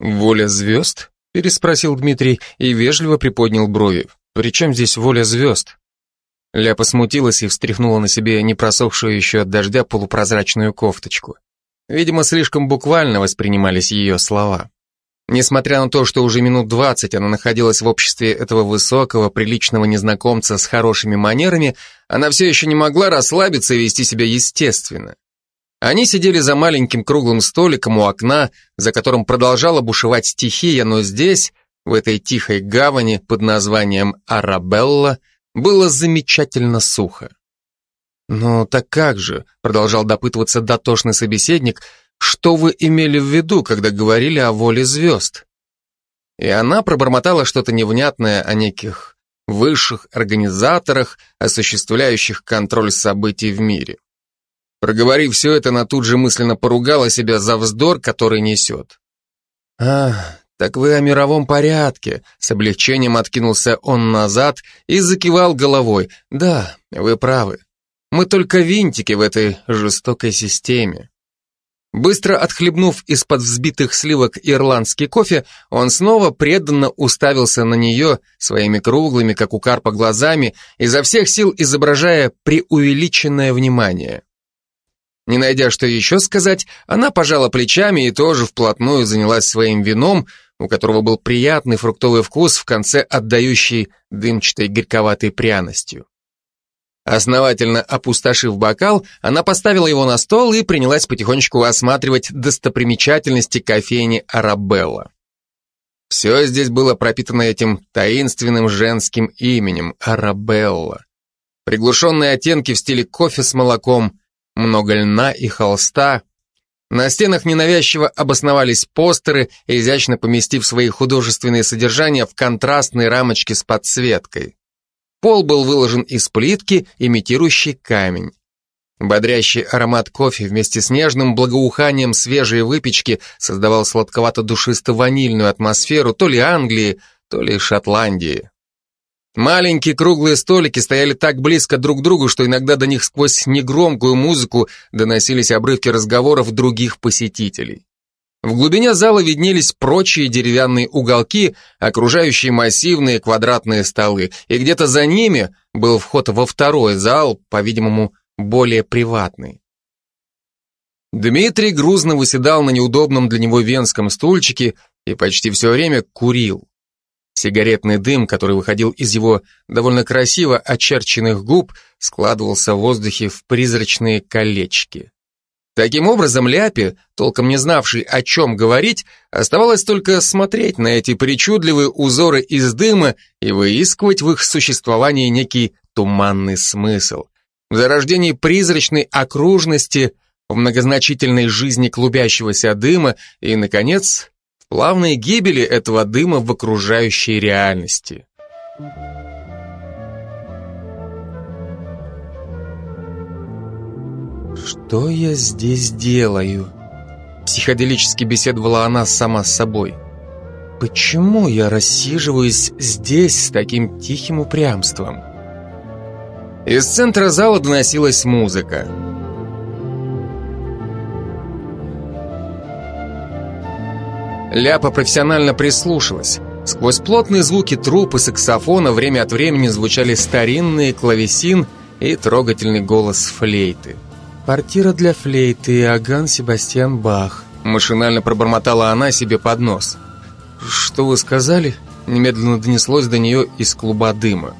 «Воля звезд?» — переспросил Дмитрий и вежливо приподнял брови. «При чем здесь воля звезд?» Ляпа смутилась и встряхнула на себе непросохшую еще от дождя полупрозрачную кофточку. Видимо, слишком буквально воспринимались ее слова. Несмотря на то, что уже минут двадцать она находилась в обществе этого высокого, приличного незнакомца с хорошими манерами, она все еще не могла расслабиться и вести себя естественно. Они сидели за маленьким круглым столиком у окна, за которым продолжала бушевать стихия, но здесь, в этой тихой гавани под названием Арабелла, было замечательно сухо. «Ну так как же?» — продолжал допытываться дотошный собеседник. «Что вы имели в виду, когда говорили о воле звезд?» И она пробормотала что-то невнятное о неких высших организаторах, осуществляющих контроль событий в мире. Проговорив все это, она тут же мысленно поругала себя за вздор, который несет. «А, так вы о мировом порядке», — с облегчением откинулся он назад и закивал головой. «Да, вы правы. Мы только винтики в этой жестокой системе. Быстро отхлебнув из-под взбитых сливок ирландский кофе, он снова преданно уставился на нее своими круглыми, как у карпа, глазами, изо всех сил изображая преувеличенное внимание. Не найдя что еще сказать, она пожала плечами и тоже вплотную занялась своим вином, у которого был приятный фруктовый вкус, в конце отдающий дымчатой горьковатой пряностью. Основательно опустошив бокал, она поставила его на стол и принялась потихонечку осматривать достопримечательности кофейни Арабелла. Все здесь было пропитано этим таинственным женским именем Арабелла. Приглушенные оттенки в стиле кофе с молоком, много льна и холста. На стенах ненавязчиво обосновались постеры, изящно поместив свои художественные содержания в контрастные рамочки с подсветкой. Пол был выложен из плитки, имитирующей камень. Бодрящий аромат кофе вместе с нежным благоуханием свежей выпечки создавал сладковато-душисто-ванильную атмосферу то ли Англии, то ли Шотландии. Маленькие круглые столики стояли так близко друг к другу, что иногда до них сквозь негромкую музыку доносились обрывки разговоров других посетителей. В глубине зала виднелись прочие деревянные уголки, окружающие массивные квадратные столы, и где-то за ними был вход во второй зал, по-видимому, более приватный. Дмитрий грузно выседал на неудобном для него венском стульчике и почти все время курил. Сигаретный дым, который выходил из его довольно красиво очерченных губ, складывался в воздухе в призрачные колечки. Таким образом, Ляпе, толком не знавший, о чем говорить, оставалось только смотреть на эти причудливые узоры из дыма и выискивать в их существовании некий туманный смысл. В зарождении призрачной окружности, в многозначительной жизни клубящегося дыма и, наконец, плавной гибели этого дыма в окружающей реальности. «Что я здесь делаю?» Психоделически беседовала она сама с собой. «Почему я рассиживаюсь здесь с таким тихим упрямством?» Из центра зала доносилась музыка. Ляпа профессионально прислушалась. Сквозь плотные звуки труб и саксофона время от времени звучали старинные клавесин и трогательный голос флейты. «Партира для флейты Иоганн Себастьян Бах», машинально пробормотала она себе под нос. «Что вы сказали?» Немедленно донеслось до нее из клуба дыма.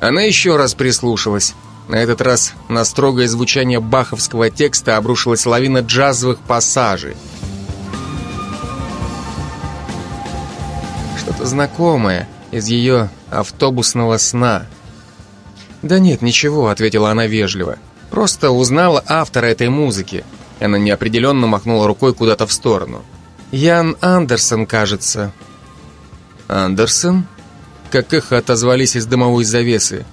Она еще раз прислушалась. На этот раз на строгое звучание баховского текста обрушилась лавина джазовых пассажей. Что-то знакомое из ее автобусного сна. «Да нет, ничего», — ответила она вежливо. Просто узнала автора этой музыки. Она неопределенно махнула рукой куда-то в сторону. Ян Андерсон, кажется. Андерсон? Как эхо отозвались из дымовой завесы.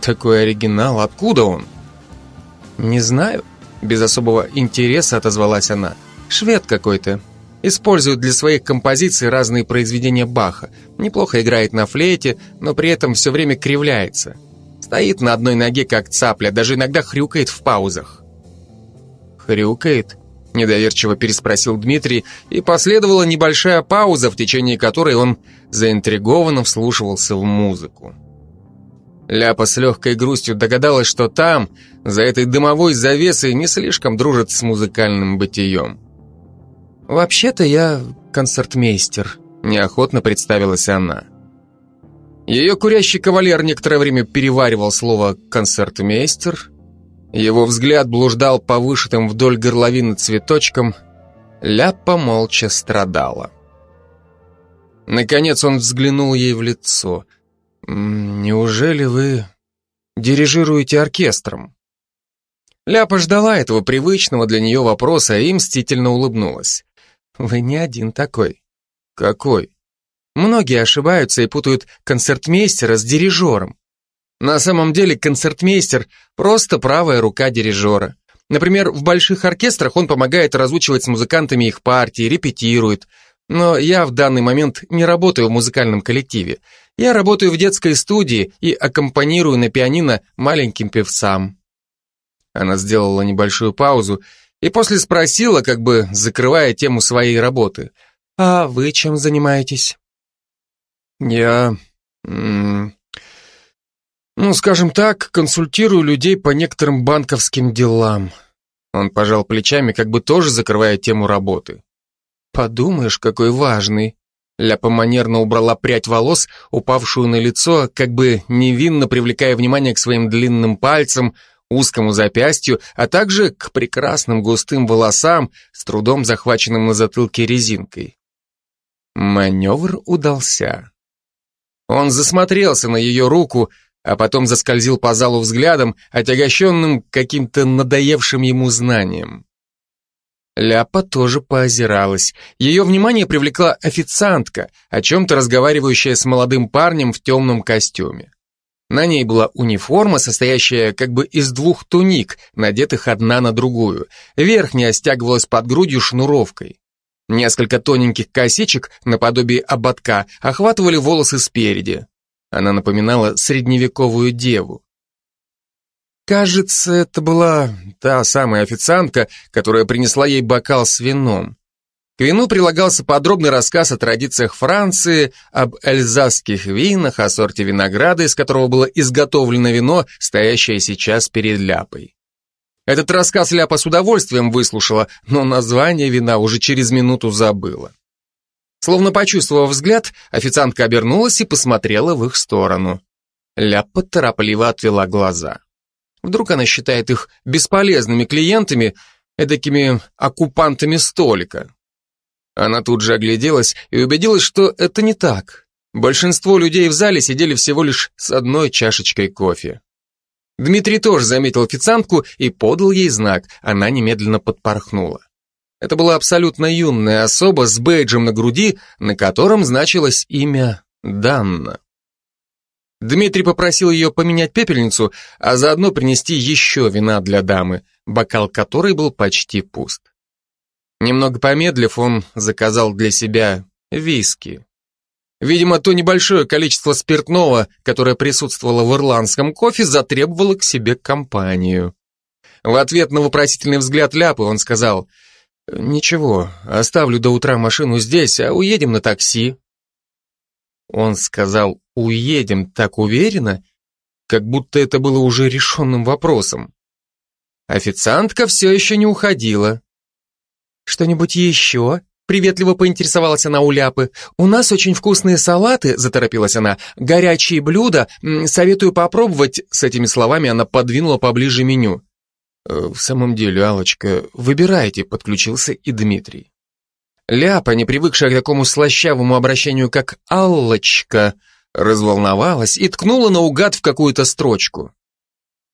Такой оригинал, откуда он? Не знаю. Без особого интереса отозвалась она. Швед какой-то. Использует для своих композиций разные произведения Баха. Неплохо играет на флейте, но при этом все время кривляется. Стоит на одной ноге, как цапля, даже иногда хрюкает в паузах. Хрюкает? Недоверчиво переспросил Дмитрий, и последовала небольшая пауза, в течение которой он заинтригованно вслушивался в музыку. Ляпа с легкой грустью догадалась, что там, за этой дымовой завесой, не слишком дружит с музыкальным бытием. «Вообще-то я концертмейстер», — неохотно представилась она. Ее курящий кавалер некоторое время переваривал слово «концертмейстер». Его взгляд блуждал по вышитым вдоль горловины цветочкам. Ляпа молча страдала. Наконец он взглянул ей в лицо. «Неужели вы дирижируете оркестром?» Ляпа ждала этого привычного для нее вопроса и мстительно улыбнулась. «Вы не один такой». «Какой?» Многие ошибаются и путают концертмейстера с дирижером. На самом деле концертмейстер – просто правая рука дирижера. Например, в больших оркестрах он помогает разучивать с музыкантами их партии, репетирует. Но я в данный момент не работаю в музыкальном коллективе. Я работаю в детской студии и аккомпанирую на пианино маленьким певцам. Она сделала небольшую паузу и после спросила, как бы закрывая тему своей работы. «А вы чем занимаетесь?» Я... ну, скажем так, консультирую людей по некоторым банковским делам. Он пожал плечами, как бы тоже закрывая тему работы. Подумаешь, какой важный. Ляпа манерно убрала прядь волос, упавшую на лицо, как бы невинно привлекая внимание к своим длинным пальцам, узкому запястью, а также к прекрасным густым волосам, с трудом захваченным на затылке резинкой. Маневр удался. Он засмотрелся на ее руку, а потом заскользил по залу взглядом, отягощенным каким-то надоевшим ему знанием. Ляпа тоже поозиралась. Ее внимание привлекла официантка, о чем-то разговаривающая с молодым парнем в темном костюме. На ней была униформа, состоящая как бы из двух туник, надетых одна на другую. Верхняя стягивалась под грудью шнуровкой. Несколько тоненьких косичек, наподобие ободка, охватывали волосы спереди. Она напоминала средневековую деву. Кажется, это была та самая официантка, которая принесла ей бокал с вином. К вину прилагался подробный рассказ о традициях Франции, об эльзасских винах, о сорте винограда, из которого было изготовлено вино, стоящее сейчас перед ляпой. Этот рассказ Ляпа с удовольствием выслушала, но название вина уже через минуту забыла. Словно почувствовав взгляд, официантка обернулась и посмотрела в их сторону. Ляпа торопливо отвела глаза. Вдруг она считает их бесполезными клиентами, эдакими оккупантами столика. Она тут же огляделась и убедилась, что это не так. Большинство людей в зале сидели всего лишь с одной чашечкой кофе. Дмитрий тоже заметил официантку и подал ей знак, она немедленно подпорхнула. Это была абсолютно юная особа с бейджем на груди, на котором значилось имя Данна. Дмитрий попросил ее поменять пепельницу, а заодно принести еще вина для дамы, бокал которой был почти пуст. Немного помедлив, он заказал для себя виски. Видимо, то небольшое количество спиртного, которое присутствовало в ирландском кофе, затребовало к себе компанию. В ответ на вопросительный взгляд Ляпы он сказал, «Ничего, оставлю до утра машину здесь, а уедем на такси». Он сказал «уедем» так уверенно, как будто это было уже решенным вопросом. Официантка все еще не уходила. «Что-нибудь еще?» Приветливо поинтересовалась она у Ляпы. «У нас очень вкусные салаты», — заторопилась она. «Горячие блюда. Советую попробовать». С этими словами она подвинула поближе меню. «Э, «В самом деле, алочка выбирайте», — подключился и Дмитрий. Ляпа, не привыкшая к такому слащавому обращению, как «Аллочка», разволновалась и ткнула наугад в какую-то строчку.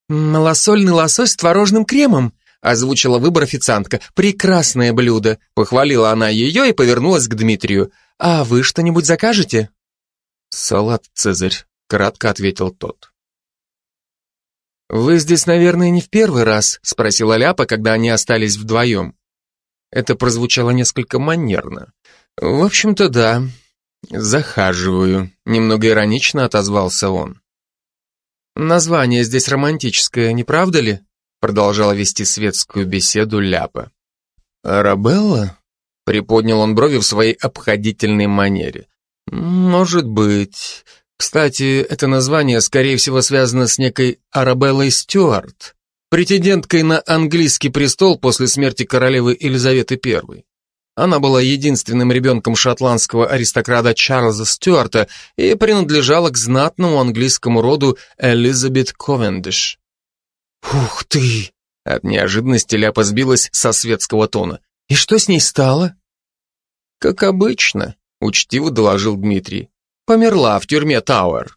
«Малосольный лосось с творожным кремом», озвучила выбор официантка. «Прекрасное блюдо!» Похвалила она ее и повернулась к Дмитрию. «А вы что-нибудь закажете?» «Салат Цезарь», — кратко ответил тот. «Вы здесь, наверное, не в первый раз?» — спросила Ляпа, когда они остались вдвоем. Это прозвучало несколько манерно. «В общем-то, да. Захаживаю», — немного иронично отозвался он. «Название здесь романтическое, не правда ли?» Продолжала вести светскую беседу Ляпа. «Арабелла?» — приподнял он брови в своей обходительной манере. «Может быть. Кстати, это название, скорее всего, связано с некой Арабеллой Стюарт, претенденткой на английский престол после смерти королевы Елизаветы I. Она была единственным ребенком шотландского аристократа Чарльза Стюарта и принадлежала к знатному английскому роду Элизабет Ковендиш. «Ух ты!» От неожиданности ляпа сбилась со светского тона. «И что с ней стало?» «Как обычно», — учтиво доложил Дмитрий. «Померла в тюрьме Тауэр.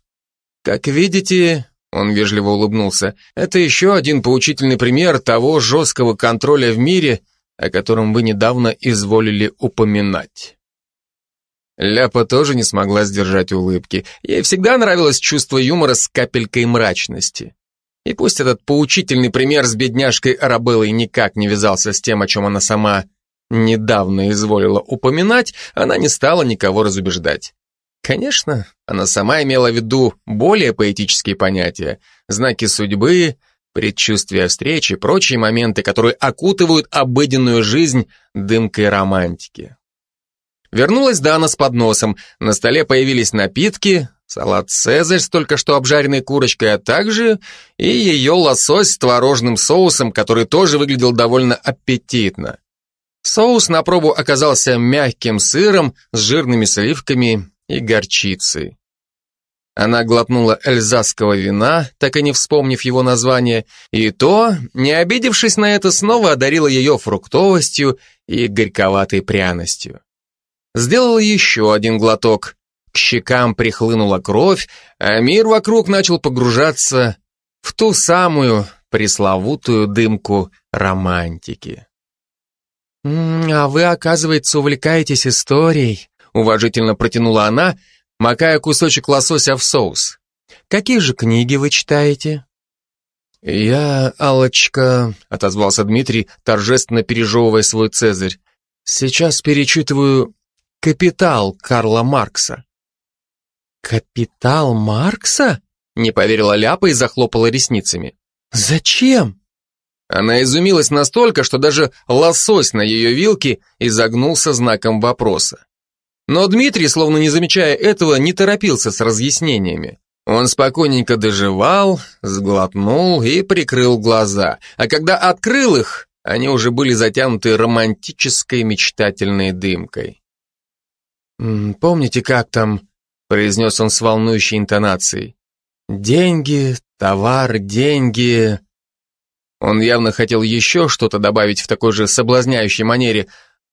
Как видите, он вежливо улыбнулся. Это еще один поучительный пример того жесткого контроля в мире, о котором вы недавно изволили упоминать. Ляпа тоже не смогла сдержать улыбки. Ей всегда нравилось чувство юмора с капелькой мрачности. И пусть этот поучительный пример с бедняжкой Арабеллой никак не вязался с тем, о чем она сама недавно изволила упоминать, она не стала никого разубеждать. Конечно, она сама имела в виду более поэтические понятия, знаки судьбы, предчувствия встречи, прочие моменты, которые окутывают обыденную жизнь дымкой романтики. Вернулась Дана с подносом, на столе появились напитки, салат «Цезарь» с только что обжаренной курочкой, а также и ее лосось с творожным соусом, который тоже выглядел довольно аппетитно. Соус на пробу оказался мягким сыром с жирными сливками и горчицей. Она глотнула эльзасского вина, так и не вспомнив его название, и то, не обидевшись на это, снова одарила ее фруктовостью и горьковатой пряностью. Сделала еще один глоток, к щекам прихлынула кровь, а мир вокруг начал погружаться в ту самую пресловутую дымку романтики. «А вы, оказывается, увлекаетесь историей», уважительно протянула она, макая кусочек лосося в соус. «Какие же книги вы читаете?» «Я, Алочка», — отозвался Дмитрий, торжественно пережевывая свой цезарь, «сейчас перечитываю «Капитал» Карла Маркса». «Капитал Маркса?» — не поверила Ляпа и захлопала ресницами. «Зачем?» Она изумилась настолько, что даже лосось на ее вилке изогнулся знаком вопроса. Но Дмитрий, словно не замечая этого, не торопился с разъяснениями. Он спокойненько доживал, сглотнул и прикрыл глаза, а когда открыл их, они уже были затянуты романтической мечтательной дымкой. «Помните, как там?» — произнес он с волнующей интонацией. «Деньги, товар, деньги...» Он явно хотел еще что-то добавить в такой же соблазняющей манере,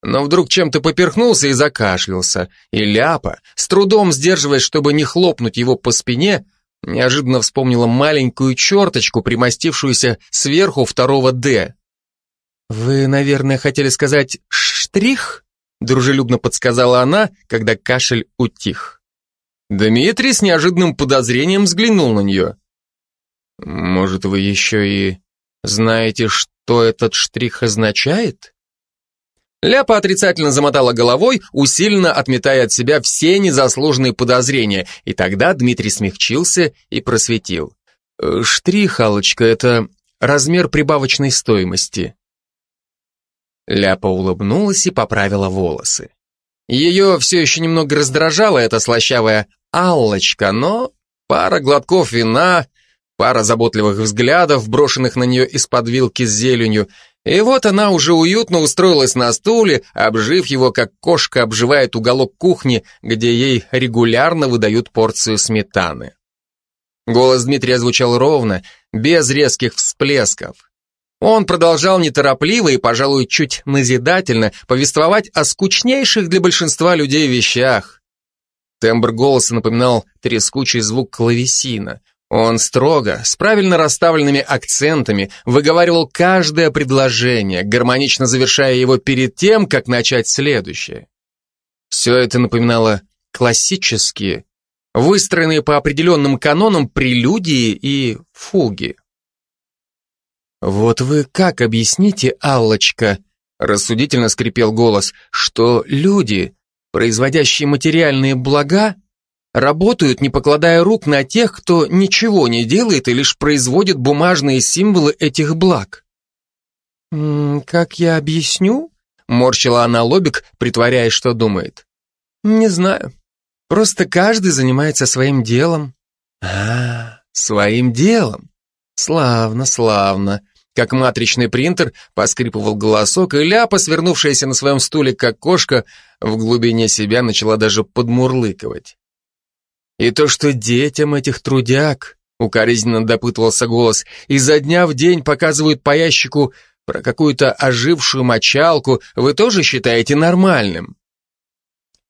но вдруг чем-то поперхнулся и закашлялся, и Ляпа, с трудом сдерживаясь, чтобы не хлопнуть его по спине, неожиданно вспомнила маленькую черточку, примостившуюся сверху второго «Д». «Вы, наверное, хотели сказать «штрих»?» дружелюбно подсказала она, когда кашель утих. Дмитрий с неожиданным подозрением взглянул на нее. «Может, вы еще и знаете, что этот штрих означает?» Ляпа отрицательно замотала головой, усиленно отметая от себя все незаслуженные подозрения, и тогда Дмитрий смягчился и просветил. «Э, «Штрих, Аллочка, это размер прибавочной стоимости». Ляпа улыбнулась и поправила волосы. Ее все еще немного раздражала эта слащавая Аллочка, но пара глотков вина, пара заботливых взглядов, брошенных на нее из-под вилки с зеленью, и вот она уже уютно устроилась на стуле, обжив его, как кошка обживает уголок кухни, где ей регулярно выдают порцию сметаны. Голос Дмитрия звучал ровно, без резких всплесков. Он продолжал неторопливо и, пожалуй, чуть назидательно повествовать о скучнейших для большинства людей вещах. Тембр голоса напоминал трескучий звук клавесина. Он строго, с правильно расставленными акцентами, выговаривал каждое предложение, гармонично завершая его перед тем, как начать следующее. Все это напоминало классические, выстроенные по определенным канонам прелюдии и фуги. «Вот вы как объясните, Аллочка?» рассудительно скрипел голос, что люди, производящие материальные блага, работают, не покладая рук на тех, кто ничего не делает и лишь производит бумажные символы этих благ. «Как я объясню?» Морщила она лобик, притворяясь, что думает. Не знаю. Просто каждый занимается своим делом. А, своим делом. Славно, славно. Как матричный принтер поскрипывал голосок, и ляпа, свернувшаяся на своем стуле, как кошка, в глубине себя начала даже подмурлыковать. И то, что детям этих трудяг, укоризненно допытывался голос, изо дня в день показывают по ящику про какую-то ожившую мочалку, вы тоже считаете нормальным?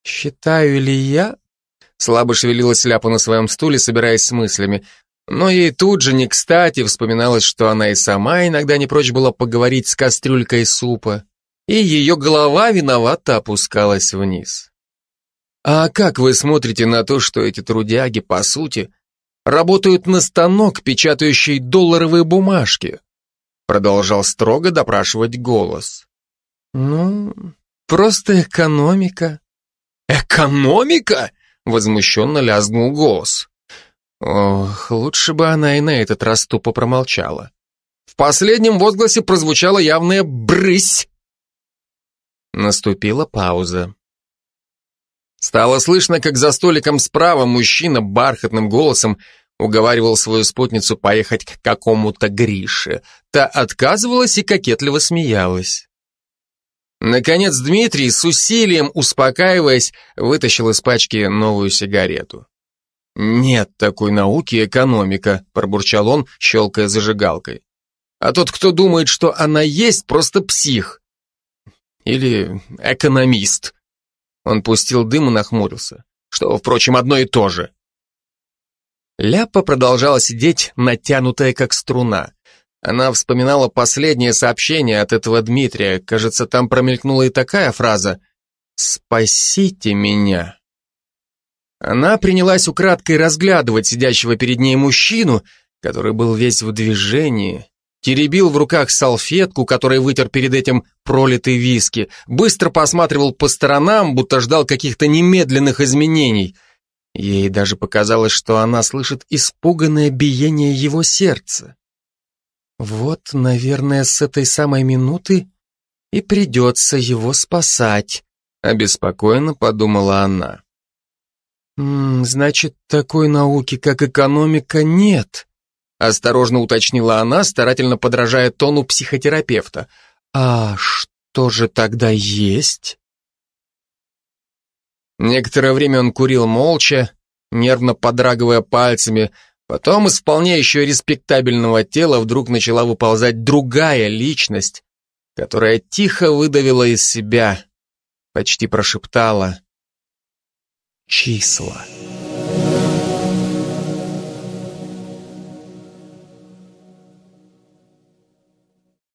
Считаю ли я? Слабо шевелилась ляпа на своем стуле, собираясь с мыслями. Но ей тут же не кстати вспоминалось, что она и сама иногда не прочь была поговорить с кастрюлькой супа, и ее голова виновато опускалась вниз. А как вы смотрите на то, что эти трудяги, по сути, работают на станок, печатающий долларовые бумажки? Продолжал строго допрашивать голос. Ну, просто экономика. Экономика? Возмущенно лязнул голос. Ох, лучше бы она и на этот раз тупо промолчала. В последнем возгласе прозвучала явная «брысь». Наступила пауза. Стало слышно, как за столиком справа мужчина бархатным голосом уговаривал свою спутницу поехать к какому-то Грише. Та отказывалась и кокетливо смеялась. Наконец Дмитрий, с усилием успокаиваясь, вытащил из пачки новую сигарету. «Нет такой науки экономика», — пробурчал он, щелкая зажигалкой. «А тот, кто думает, что она есть, просто псих. Или экономист». Он пустил дым и нахмурился, что, впрочем, одно и то же. Ляпа продолжала сидеть, натянутая как струна. Она вспоминала последнее сообщение от этого Дмитрия. Кажется, там промелькнула и такая фраза «Спасите меня». Она принялась украдкой разглядывать сидящего перед ней мужчину, который был весь в движении, теребил в руках салфетку, которой вытер перед этим пролитый виски, быстро посматривал по сторонам, будто ждал каких-то немедленных изменений. Ей даже показалось, что она слышит испуганное биение его сердца. Вот, наверное, с этой самой минуты и придется его спасать, обеспокоенно подумала она. «М -м, «Значит, такой науки, как экономика, нет», осторожно уточнила она, старательно подражая тону психотерапевта. «А что же тогда есть?» Некоторое время он курил молча, нервно подрагивая пальцами, потом из вполне еще респектабельного тела вдруг начала выползать другая личность, которая тихо выдавила из себя, почти прошептала числа.